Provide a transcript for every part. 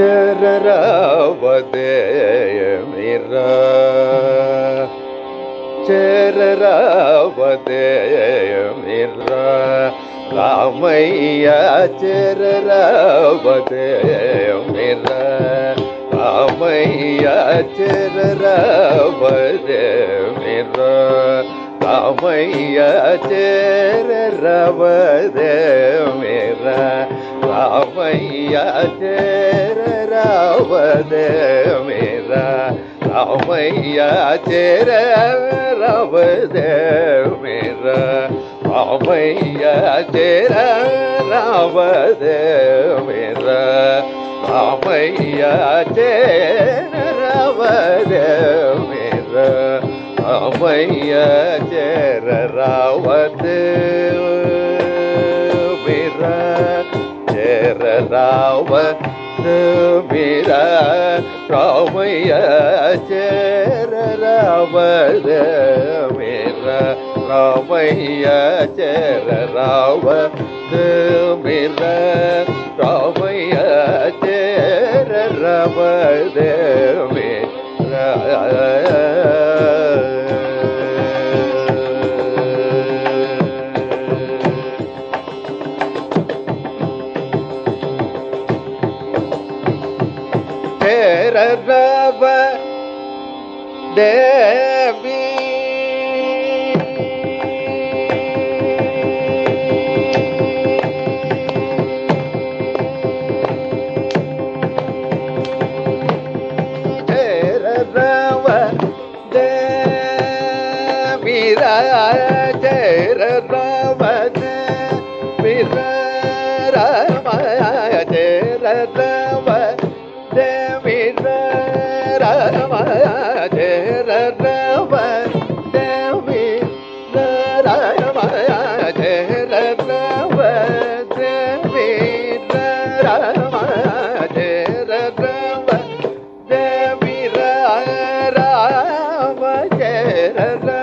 य मीरा चर मीरा आया च ब मीरा आ चर தேவேரா ராமையா சேர ராமதேவேரா ராமையா சேர ராமதேவேரா ராமையா சேர ராமதேவேரா ராமையா சேர ராவதே சேர ராவதே மீரா ராமைய சேர ராமத மீரா ராமைய சேர ராமத மீரா ராமைய day. Hello.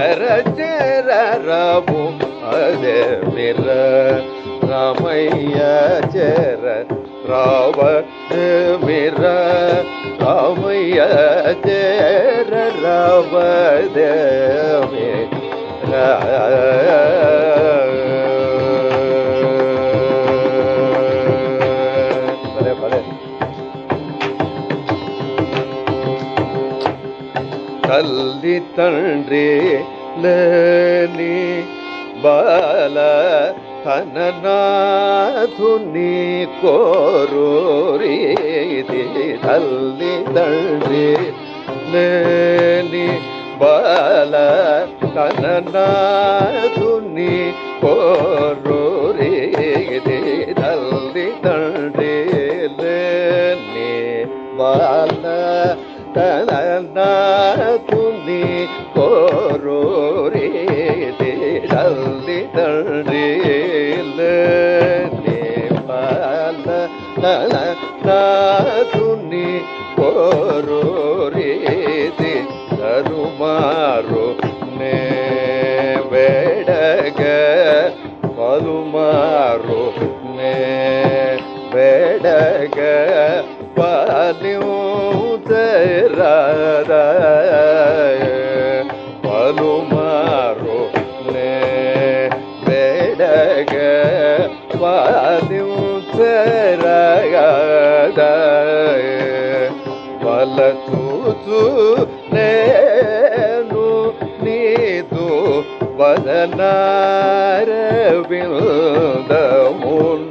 ಶ್ರೀಕರ ಚರರವು ಅದೇ ಮಿರ ರಾಮಯ್ಯ ಚರ ರಾವ ಮಿರ ರಾಮಯ್ಯ ಚರ ರಾವ ಭಲೆ ಭಲೆ ತಲ್ಲಿ నీ బల కననాథుని కోరూరి తల్లి తండ్రి లేని బల కననాథుని కోరూ ಸಾಧುನಿ ಕೋರೋ ರೀತಿ ತರುಮಾರೋ ನೇ വദനാരവിന്ദമുണ്ട്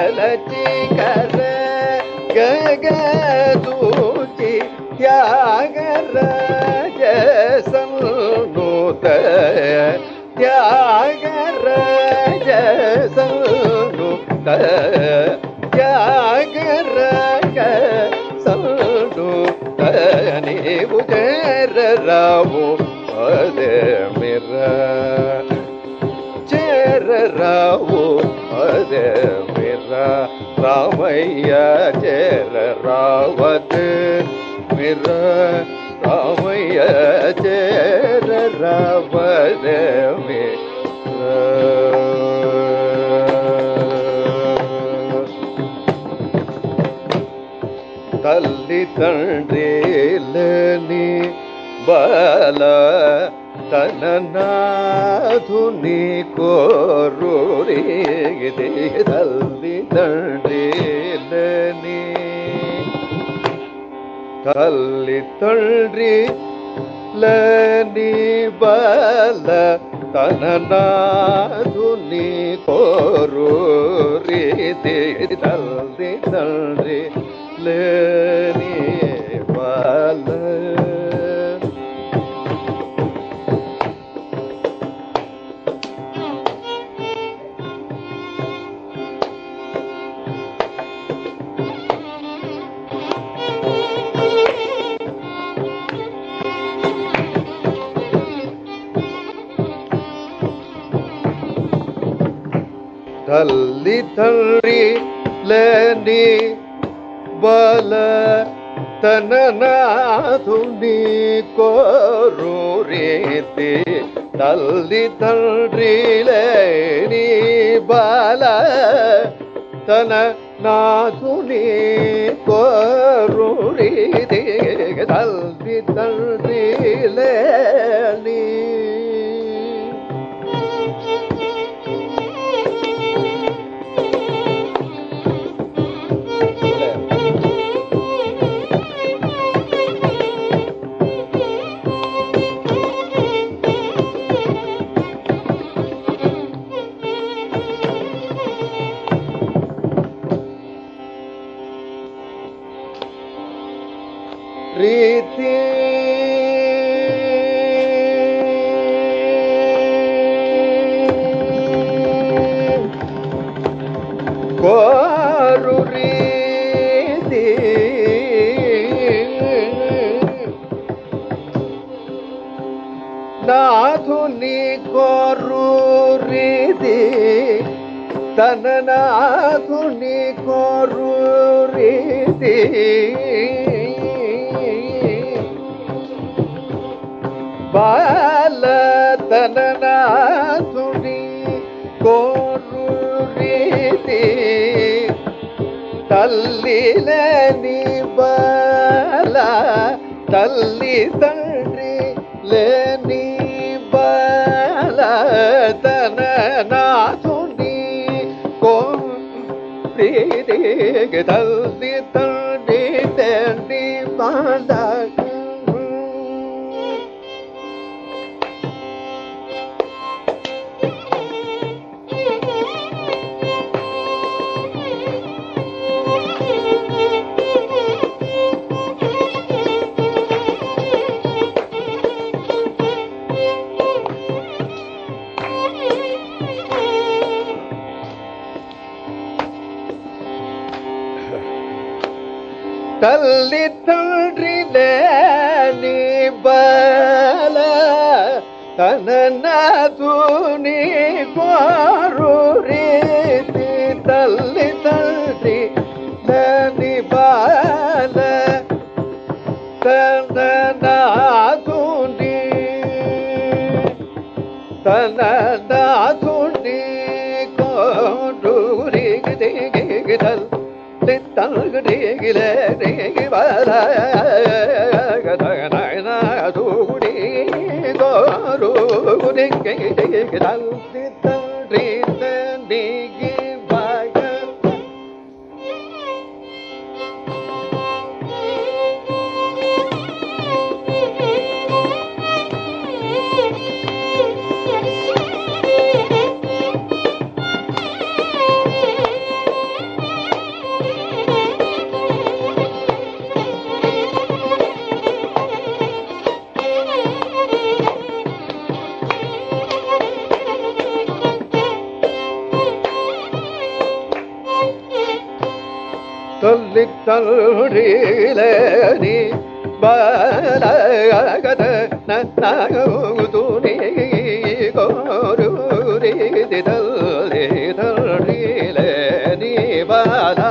गलती कर गग दूची क्या कर जसन गोत क्या कर जसन गोत क्या कर सन गोत अरे मेरा ராமைய சேர ராமதமே தள்ளி தன்றேல நீ பல ತನನಾಧುನಿ ಕೋರು ತಳ್ಳಿ ತಂಡ தள்ளி தொன்றி நீபல ತನನಾದುನಿ ಕೋರು ರೀತಿ ತಲ್ದಿ ತಲ್ದಿ ಲೇನಿ ಬಾಲ தள்ளி தள்ளி லேனி ಬಲ ತನನಾದು ನೀ ಕೋರು ರೀತಿ ತಲ್ಲಿ ತಳ್ಳಿಲೆ ನೀ ಬಲ ತನ ನಾದು ನೀ ಕೋರು ರೀತಿ ತಲ್ಲಿ ತಳ್ಳಿಲೆ ನೀ ತನನಾಗುಣಿ ಕೋರು ರೀತಿ ಬಾಲ ತನನಾಗುಣಿ ಕೋರು ರೀತಿ ತಲ್ಲಿಲ ನೀ ಬಾಲ ತಲ್ಲಿ ತಂಡ್ರಿ ಲೇ தல் தள்ளி தள்ளில நீ பல தனது நீ கோருதி தள்ளி தள்ளி நீ பல தனது நீ. தனது நீ கோருதி தள்ளி தங்குடி தித்தல்லே பலகத நகூது நீ கோரு திதல் திதல் நீ பாலா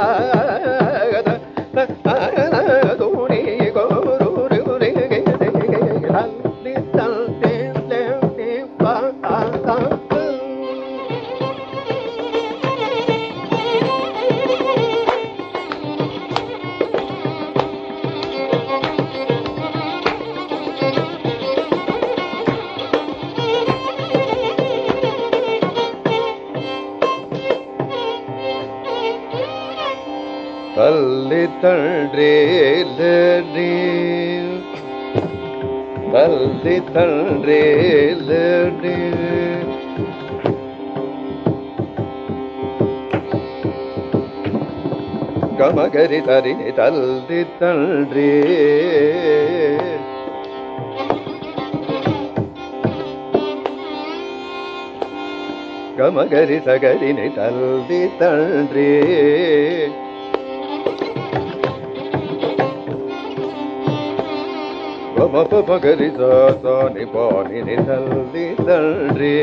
ರೆ ತಂದ್ರೆ ತಂದ್ರೆ ಗಮಗರಿ ತರಿ ತಲ್ದಿ ತಂದ್ರೆ ಗಮಗರಿ ಸಗರಿ ನಿ ತಲ್ದಿ ತಂದ್ರೆ మప పగరి తాని పాని తల్లి తండ్రి.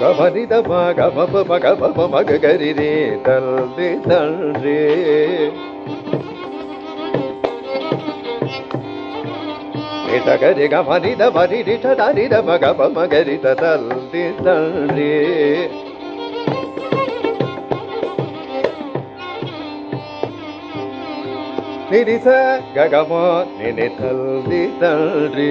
గమని దమ గమ పమ గమ మమ గరి రే తల్లి తండ్రి. గరి గమని దమని నిట దరి దమ మగరి తల్లి తండ్రి. నిరిస గగమో నిని తల్లి తండ్రి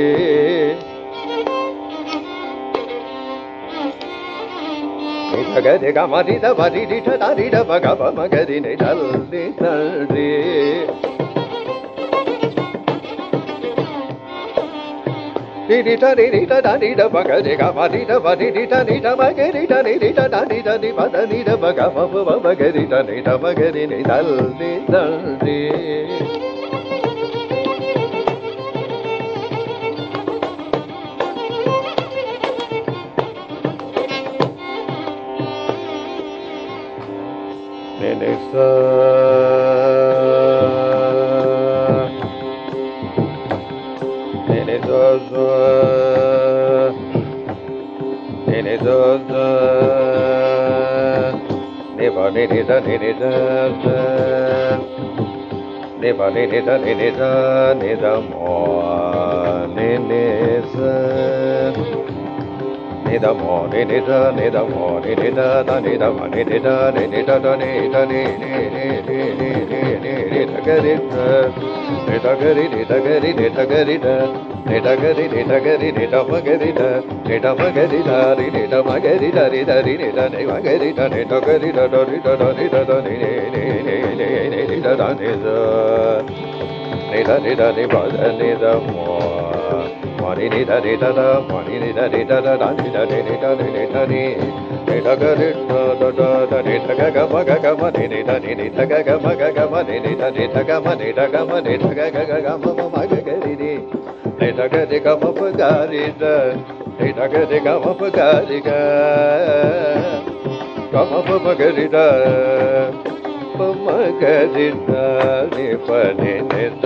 గరి గమరిద వరిడిఠ తరిడ భగవ మగరిని తల్లి తండ్రి నిట నిట నిడ మగ నిగ మదిట మది నిట నిట మగ నిట నిట నిట ని మద నిడ మగ మమ మగ నిట నిట మగ ని ని దల్ని దల్ని Ne ne sa da ni ni da da ni pa ni ni da ni ni da ni da mo ni ni sa ni da mo ni ni da ni da mo ni ni da da ni da ma ni ni da ni ni da da ni da ni ni ni ni ni டகரிட டகரி டகரி டகரிட டகரி டகரி டமகரிட டமகரிடாரி டமகரிடரி டரி டனை மகரிட டகரி டரி டரி டரி நே நே நே நே நே మని ని రి the మని ని రి the ని ద ని ని ద ని ని ద ని ని ద గ రి ద ద ద ని ద గ గ మ గ గ మ ని ని ద ని ని ద గ గ మ గ గ మ ని ని ద ని ద గ మ ని ద గ మ ని ద గ గ గ గ మ మ మ గ గ రి రి ని ద గ రి గ మ ప గ రి ద ని ద గ రి గ మ ప గ రి గ గ మ ప మ గ రి ద మ గ రి ద ని ప ని ని ద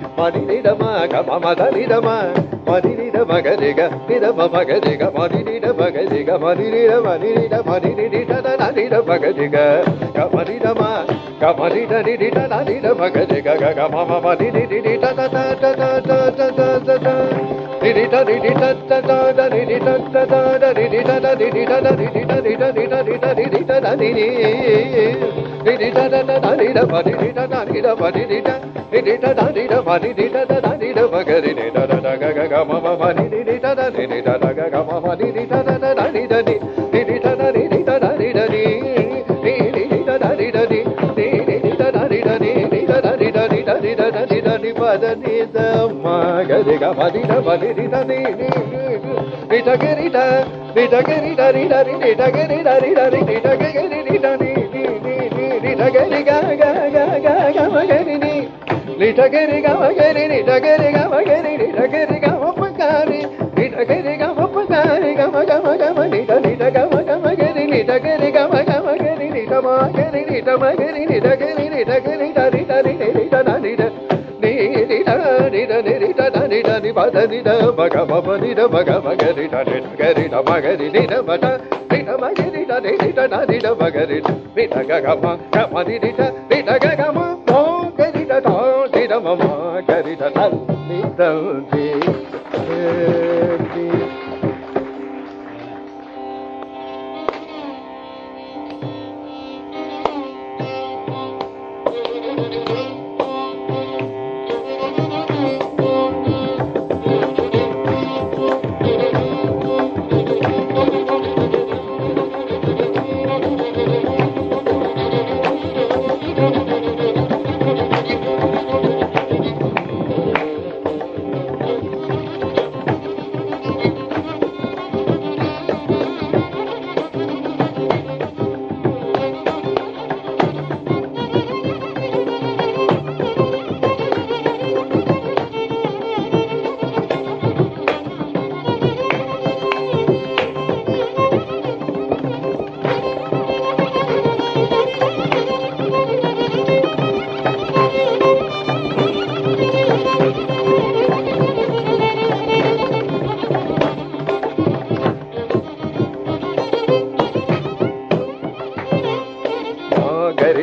த ம க ரி க ம தி த ப தி தி த நி நி நி நி த க ரி த நி த க ரி த ரி த ரி நி த க ரி த ரி த ரி நி த க க ரி நி த நி நி நி நி நி த க ரி க க க க க ம க ரி நி நி த க ரி க ம க ரி நி த க ரி க ம க ரி நி த க ரி க ம ப க ரி நி த க ரி க ம ப க ரி க ம க ம க ம நி த நி த க ம க ம க ரி நி த க ரி க ம க ம க ரி நி த ம க ரி நி த ம க ரி நி த க ரி நி த க ரி த ரி த ரி நி நி த த நி த நீ நி த நி த நி ரி த த நி த நி ப த நி த ம க ம ப நி த గరి గ గ గ గ గ గ నిటగరి గమగరి నిటగరి గమగరి నిటగరి గమపకారి నిటగరి గమపకారి గమ గమ గమ నిట నిట గమ గమగరి నిటగరి గమ గమగరి నిటమగరి నిటమగరి నిటగరి నిటగరి నిట నిట నిట నిట మగరి మగరి మమ కరిట తల్లి తల్లి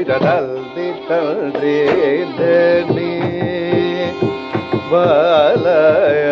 தடல்தி தல்றே நீ. பாலய